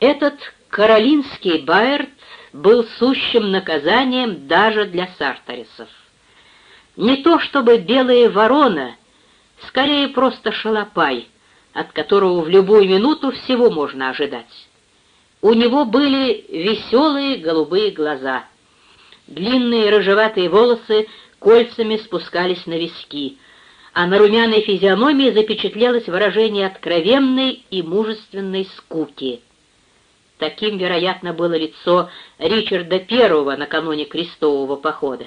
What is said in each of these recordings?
Этот каролинский Байерт был сущим наказанием даже для сарторисов. Не то чтобы белая ворона, скорее просто шалопай, от которого в любую минуту всего можно ожидать. У него были веселые голубые глаза. Длинные рыжеватые волосы кольцами спускались на виски, а на румяной физиономии запечатлелось выражение откровенной и мужественной скуки. Таким, вероятно, было лицо Ричарда I накануне крестового похода.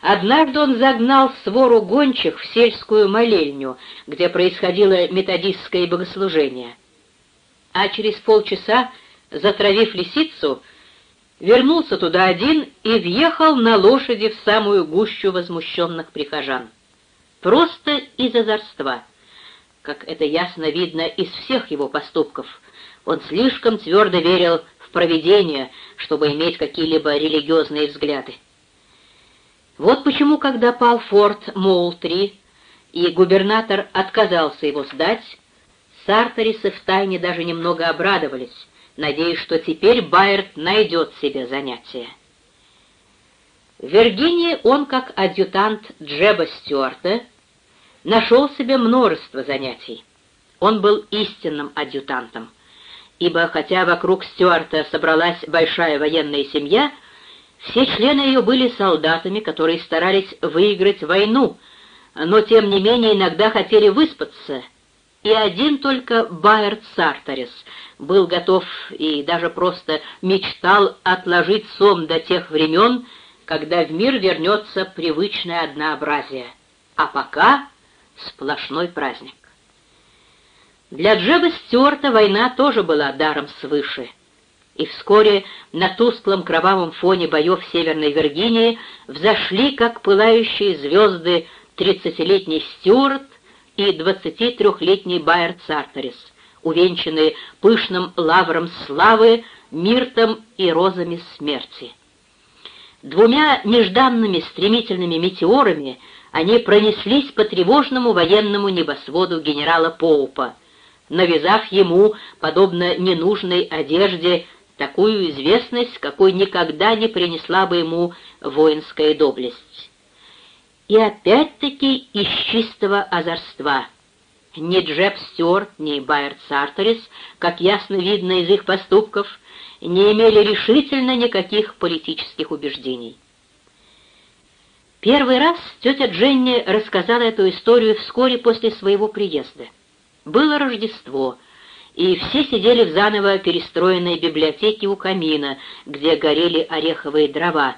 Однажды он загнал свору гончих в сельскую молельню, где происходило методистское богослужение. А через полчаса, затравив лисицу, вернулся туда один и въехал на лошади в самую гущу возмущенных прихожан. Просто из озорства. Как это ясно видно из всех его поступков, он слишком твердо верил в провидение, чтобы иметь какие-либо религиозные взгляды. Вот почему, когда пал форт Моултри, и губернатор отказался его сдать, сарторисы втайне даже немного обрадовались, надеясь, что теперь Байерт найдет себе занятие. В Виргинии он, как адъютант Джеба Стюарта, нашел себе множество занятий. Он был истинным адъютантом, ибо хотя вокруг Стюарта собралась большая военная семья, все члены ее были солдатами, которые старались выиграть войну, но тем не менее иногда хотели выспаться, и один только Байерт Сарторис был готов и даже просто мечтал отложить сон до тех времен, когда в мир вернется привычное однообразие. А пока сплошной праздник. Для Джеба Стюарта война тоже была даром свыше — и вскоре на тусклом кровавом фоне боев Северной Виргинии взошли, как пылающие звезды, тридцатилетний Стюарт и двадцатитрехлетний Байер Цартерис, увенчанные пышным лавром славы, миртом и розами смерти. Двумя нежданными стремительными метеорами они пронеслись по тревожному военному небосводу генерала Поупа, навязав ему, подобно ненужной одежде, такую известность, какой никогда не принесла бы ему воинская доблесть. И опять-таки из чистого озорства. Ни Джеб Стюарт, ни Байерт Сарторис, как ясно видно из их поступков, не имели решительно никаких политических убеждений. Первый раз тетя Дженни рассказала эту историю вскоре после своего приезда. Было Рождество — и все сидели в заново перестроенной библиотеке у камина, где горели ореховые дрова.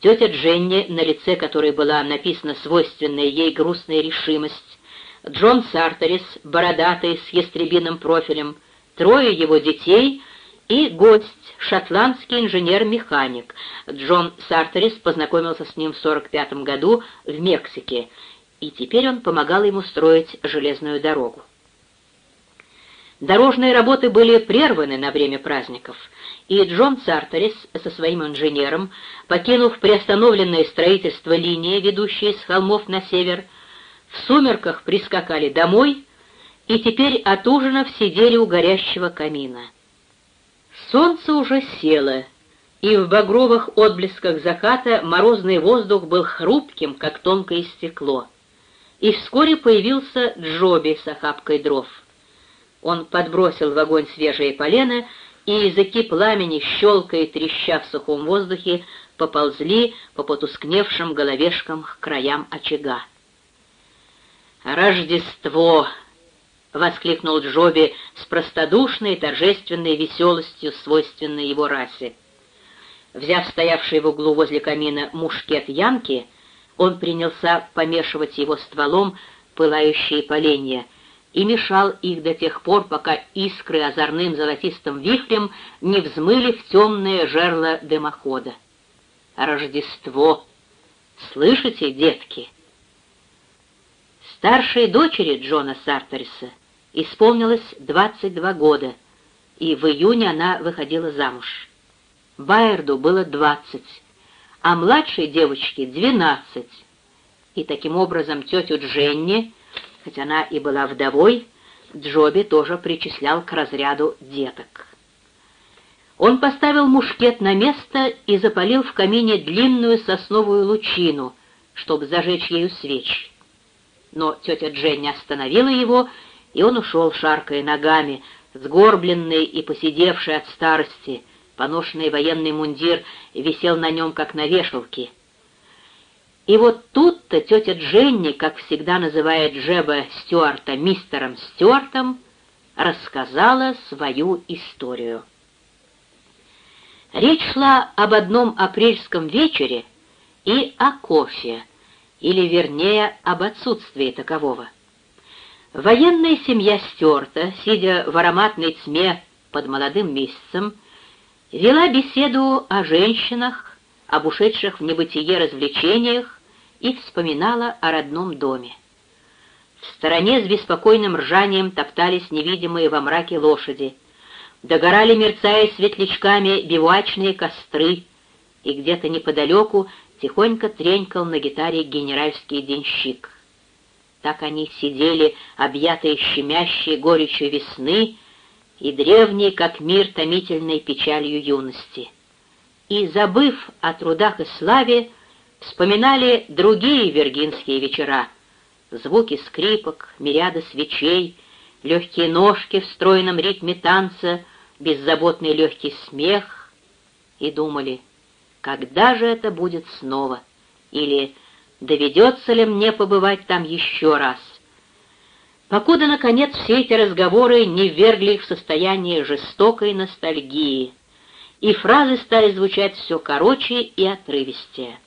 Тетя Дженни, на лице которой была написана свойственная ей грустная решимость, Джон Сартерис, бородатый, с ястребиным профилем, трое его детей и гость, шотландский инженер-механик. Джон Сартерис познакомился с ним в 45 году в Мексике, и теперь он помогал ему строить железную дорогу. Дорожные работы были прерваны на время праздников, и Джон Цартерис со своим инженером, покинув приостановленное строительство линии, ведущей с холмов на север, в сумерках прискакали домой и теперь от ужинов сидели у горящего камина. Солнце уже село, и в багровых отблесках заката морозный воздух был хрупким, как тонкое стекло. И вскоре появился Джоби с охапкой дров. Он подбросил в огонь свежее полено, и языки пламени, щелкая и треща в сухом воздухе, поползли по потускневшим головешкам к краям очага. «Рождество!» — воскликнул Джоби с простодушной торжественной веселостью, свойственной его расе. Взяв стоявший в углу возле камина мушкет Янки, он принялся помешивать его стволом пылающие поленья, и мешал их до тех пор, пока искры озорным золотистым вихрем не взмыли в темное жерло дымохода. Рождество! Слышите, детки? Старшей дочери Джона Сартериса исполнилось 22 года, и в июне она выходила замуж. Байерду было 20, а младшей девочке 12. И таким образом тетю Дженни хоть она и была вдовой, Джоби тоже причислял к разряду деток. Он поставил мушкет на место и запалил в камине длинную сосновую лучину, чтобы зажечь ею свечи. Но тетя Дженни остановила его, и он ушел, шаркая ногами, сгорбленный и посидевший от старости, поношенный военный мундир висел на нем, как на вешалке. И вот тут-то тетя Дженни, как всегда называет Джеба Стюарта мистером Стюартом, рассказала свою историю. Речь шла об одном апрельском вечере и о кофе, или, вернее, об отсутствии такового. Военная семья Стюарта, сидя в ароматной тьме под молодым месяцем, вела беседу о женщинах, об ушедших в небытие развлечениях и вспоминала о родном доме. В стороне с беспокойным ржанием топтались невидимые во мраке лошади, догорали, мерцая светлячками, бивуачные костры, и где-то неподалеку тихонько тренькал на гитаре генеральский денщик. Так они сидели, объятые щемящей горечью весны и древней, как мир, томительной печалью юности. И, забыв о трудах и славе, вспоминали другие вергинские вечера, звуки скрипок, мириады свечей, легкие ножки в стройном ритме танца, беззаботный легкий смех, и думали, когда же это будет снова, или доведется ли мне побывать там еще раз. Покуда, наконец, все эти разговоры не ввергли их в состояние жестокой ностальгии, и фразы стали звучать все короче и отрывистее.